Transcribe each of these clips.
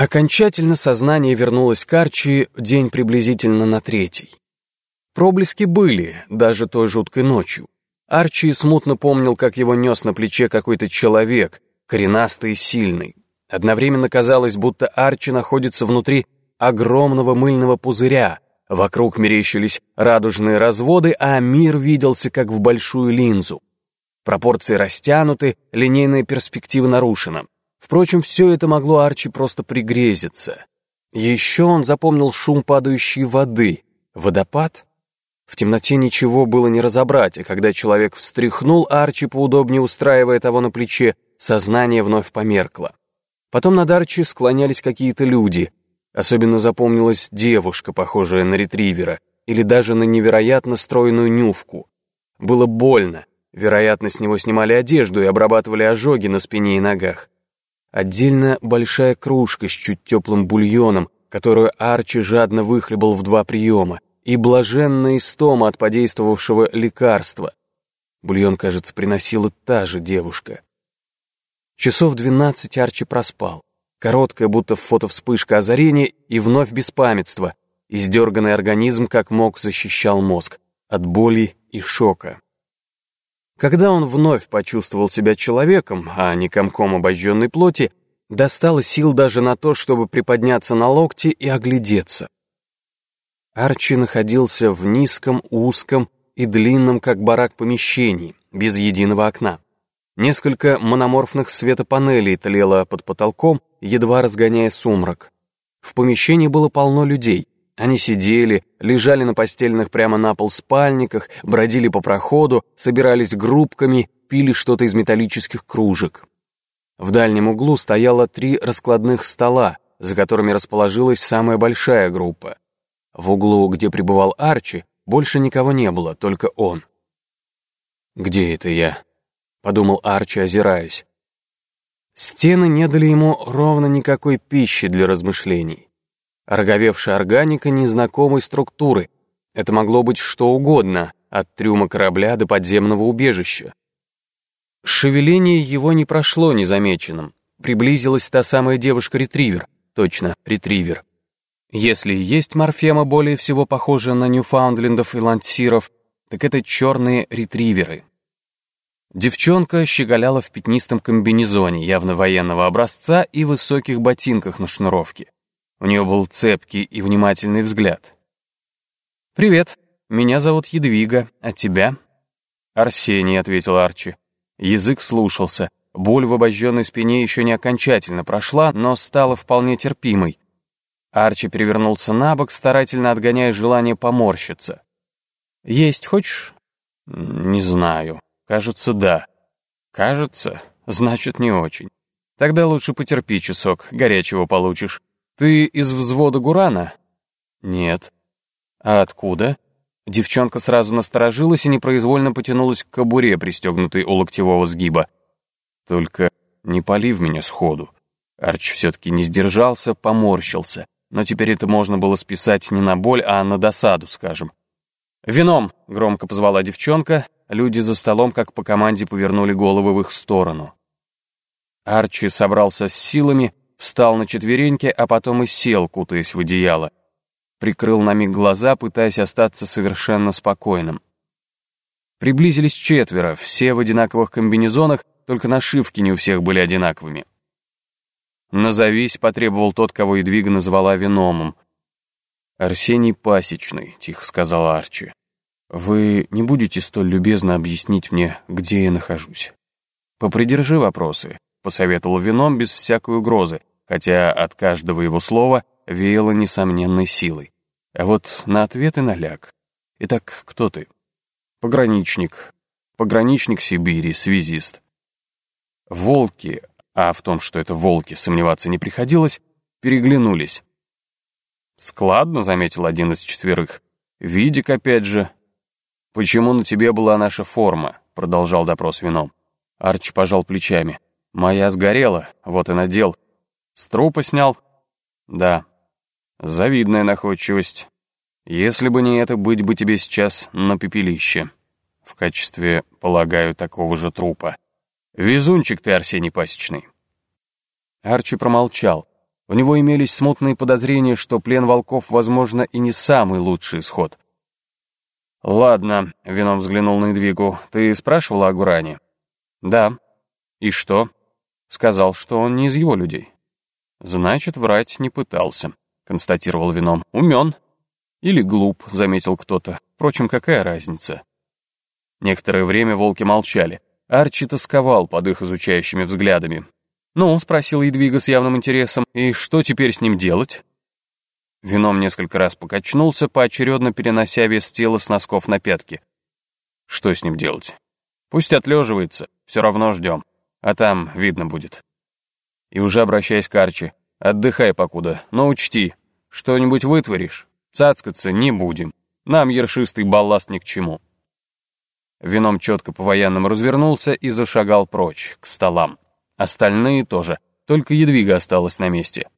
Окончательно сознание вернулось к Арчи день приблизительно на третий. Проблески были, даже той жуткой ночью. Арчи смутно помнил, как его нес на плече какой-то человек, коренастый и сильный. Одновременно казалось, будто Арчи находится внутри огромного мыльного пузыря, вокруг мерещились радужные разводы, а мир виделся как в большую линзу. Пропорции растянуты, линейная перспектива нарушена. Впрочем, все это могло Арчи просто пригрезиться. Еще он запомнил шум падающей воды. Водопад? В темноте ничего было не разобрать, и когда человек встряхнул Арчи, поудобнее устраивая того на плече, сознание вновь померкло. Потом над Арчи склонялись какие-то люди. Особенно запомнилась девушка, похожая на ретривера, или даже на невероятно стройную нювку. Было больно. Вероятно, с него снимали одежду и обрабатывали ожоги на спине и ногах. Отдельно большая кружка с чуть теплым бульоном, которую Арчи жадно выхлебал в два приема, и блаженная истома от подействовавшего лекарства. Бульон, кажется, приносила та же девушка. Часов двенадцать Арчи проспал. Короткая, будто фотовспышка озарения, и вновь беспамятство. Издерганный организм как мог защищал мозг от боли и шока. Когда он вновь почувствовал себя человеком, а не комком обожженной плоти, достало сил даже на то, чтобы приподняться на локти и оглядеться. Арчи находился в низком, узком и длинном, как барак, помещении, без единого окна. Несколько мономорфных светопанелей тлело под потолком, едва разгоняя сумрак. В помещении было полно людей. Они сидели, лежали на постельных прямо на пол спальниках, бродили по проходу, собирались группками, пили что-то из металлических кружек. В дальнем углу стояло три раскладных стола, за которыми расположилась самая большая группа. В углу, где пребывал Арчи, больше никого не было, только он. «Где это я?» — подумал Арчи, озираясь. Стены не дали ему ровно никакой пищи для размышлений. Роговевшая органика незнакомой структуры. Это могло быть что угодно, от трюма корабля до подземного убежища. Шевеление его не прошло незамеченным. Приблизилась та самая девушка-ретривер. Точно, ретривер. Если есть морфема, более всего похожая на ньюфаундлендов и лансиров, так это черные ретриверы. Девчонка щеголяла в пятнистом комбинезоне, явно военного образца, и высоких ботинках на шнуровке. У нее был цепкий и внимательный взгляд. «Привет, меня зовут Едвига, а тебя?» «Арсений», — ответил Арчи. Язык слушался. Боль в обожженной спине еще не окончательно прошла, но стала вполне терпимой. Арчи перевернулся на бок, старательно отгоняя желание поморщиться. «Есть хочешь?» «Не знаю. Кажется, да. Кажется, значит, не очень. Тогда лучше потерпи часок, горячего получишь». «Ты из взвода Гурана?» «Нет». «А откуда?» Девчонка сразу насторожилась и непроизвольно потянулась к кобуре, пристегнутой у локтевого сгиба. «Только не пали в меня сходу». Арч все-таки не сдержался, поморщился. Но теперь это можно было списать не на боль, а на досаду, скажем. «Вином!» — громко позвала девчонка. Люди за столом, как по команде, повернули головы в их сторону. Арчи собрался с силами встал на четвереньки, а потом и сел, кутаясь в одеяло. Прикрыл на миг глаза, пытаясь остаться совершенно спокойным. Приблизились четверо, все в одинаковых комбинезонах, только нашивки не у всех были одинаковыми. «Назовись», — потребовал тот, кого Едвига назвала виномом. «Арсений Пасечный», — тихо сказал Арчи. «Вы не будете столь любезно объяснить мне, где я нахожусь? Попридержи вопросы», — посоветовал вином без всякой угрозы, хотя от каждого его слова веяло несомненной силой. А вот на ответы наляг. Итак, кто ты? Пограничник. Пограничник Сибири, связист. Волки, а в том, что это волки, сомневаться не приходилось, переглянулись. «Складно», — заметил один из четверых. «Видик опять же». «Почему на тебе была наша форма?» — продолжал допрос вином. Арчи пожал плечами. «Моя сгорела, вот и надел. С трупа снял? Да. Завидная находчивость. Если бы не это, быть бы тебе сейчас на пепелище. В качестве, полагаю, такого же трупа. Везунчик ты, Арсений Пасечный. Арчи промолчал. У него имелись смутные подозрения, что плен волков, возможно, и не самый лучший исход. «Ладно», — Вином взглянул на Эдвигу, — «ты спрашивала о Гуране?» «Да». «И что?» «Сказал, что он не из его людей». «Значит, врать не пытался», — констатировал Вином. «Умен». «Или глуп», — заметил кто-то. Впрочем, какая разница? Некоторое время волки молчали. Арчи тосковал под их изучающими взглядами. «Ну?» — спросил Едвига с явным интересом. «И что теперь с ним делать?» Вином несколько раз покачнулся, поочередно перенося вес тела с носков на пятки. «Что с ним делать?» «Пусть отлеживается, все равно ждем, а там видно будет». И уже обращаясь к Арчи, «Отдыхай покуда, но учти, что-нибудь вытворишь, цацкаться не будем, нам ершистый балласт ни к чему». Вином четко по-военному развернулся и зашагал прочь, к столам. Остальные тоже, только Едвига осталась на месте.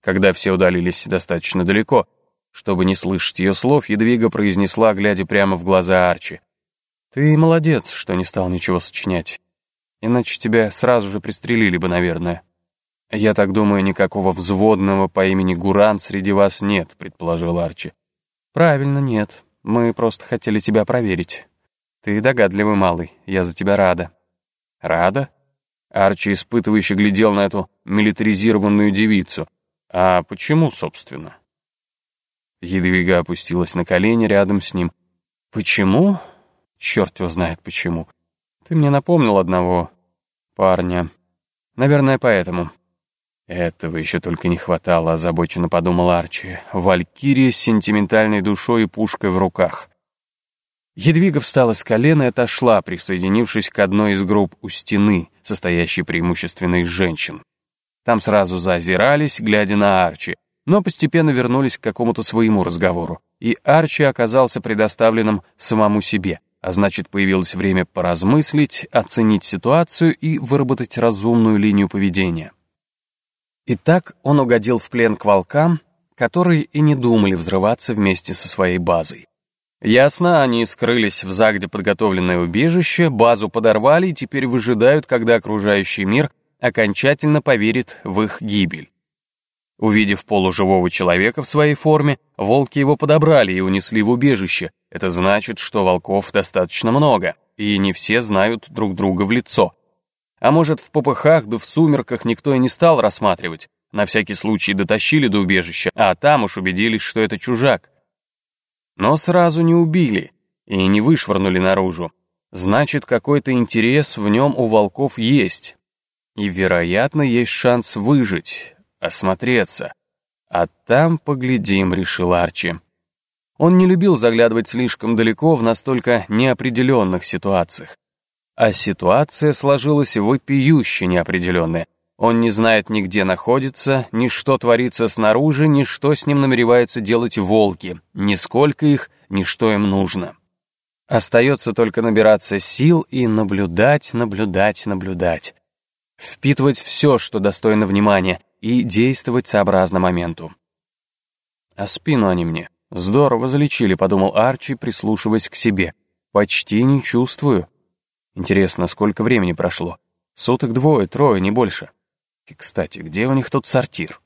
Когда все удалились достаточно далеко, чтобы не слышать ее слов, Едвига произнесла, глядя прямо в глаза Арчи. «Ты молодец, что не стал ничего сочинять. Иначе тебя сразу же пристрелили бы, наверное». «Я так думаю, никакого взводного по имени Гуран среди вас нет», — предположил Арчи. «Правильно, нет. Мы просто хотели тебя проверить. Ты догадливый малый, я за тебя рада». «Рада?» Арчи испытывающе глядел на эту милитаризированную девицу. «А почему, собственно?» Едвига опустилась на колени рядом с ним. «Почему? Черт его знает почему. Ты мне напомнил одного парня. Наверное, поэтому». Этого еще только не хватало, озабоченно подумал Арчи. Валькирия с сентиментальной душой и пушкой в руках. Едвига встала с колена и отошла, присоединившись к одной из групп у стены, состоящей преимущественно из женщин. Там сразу заозирались, глядя на Арчи, но постепенно вернулись к какому-то своему разговору, и Арчи оказался предоставленным самому себе, а значит, появилось время поразмыслить, оценить ситуацию и выработать разумную линию поведения. Итак, он угодил в плен к волкам, которые и не думали взрываться вместе со своей базой. Ясно, они скрылись в загде подготовленное убежище, базу подорвали и теперь выжидают, когда окружающий мир окончательно поверит в их гибель. Увидев полуживого человека в своей форме, волки его подобрали и унесли в убежище. Это значит, что волков достаточно много, и не все знают друг друга в лицо. А может, в попыхах да в сумерках никто и не стал рассматривать. На всякий случай дотащили до убежища, а там уж убедились, что это чужак. Но сразу не убили и не вышвырнули наружу. Значит, какой-то интерес в нем у волков есть. И, вероятно, есть шанс выжить, осмотреться. А там поглядим, решил Арчи. Он не любил заглядывать слишком далеко в настолько неопределенных ситуациях. А ситуация сложилась вопиюще неопределенная. Он не знает ни где находится, ни что творится снаружи, ни что с ним намереваются делать волки, ни сколько их, ни что им нужно. Остается только набираться сил и наблюдать, наблюдать, наблюдать. Впитывать все, что достойно внимания, и действовать сообразно моменту. А спину они мне здорово залечили, подумал Арчи, прислушиваясь к себе. Почти не чувствую. Интересно, сколько времени прошло? Суток двое, трое, не больше. И, кстати, где у них тут сортир?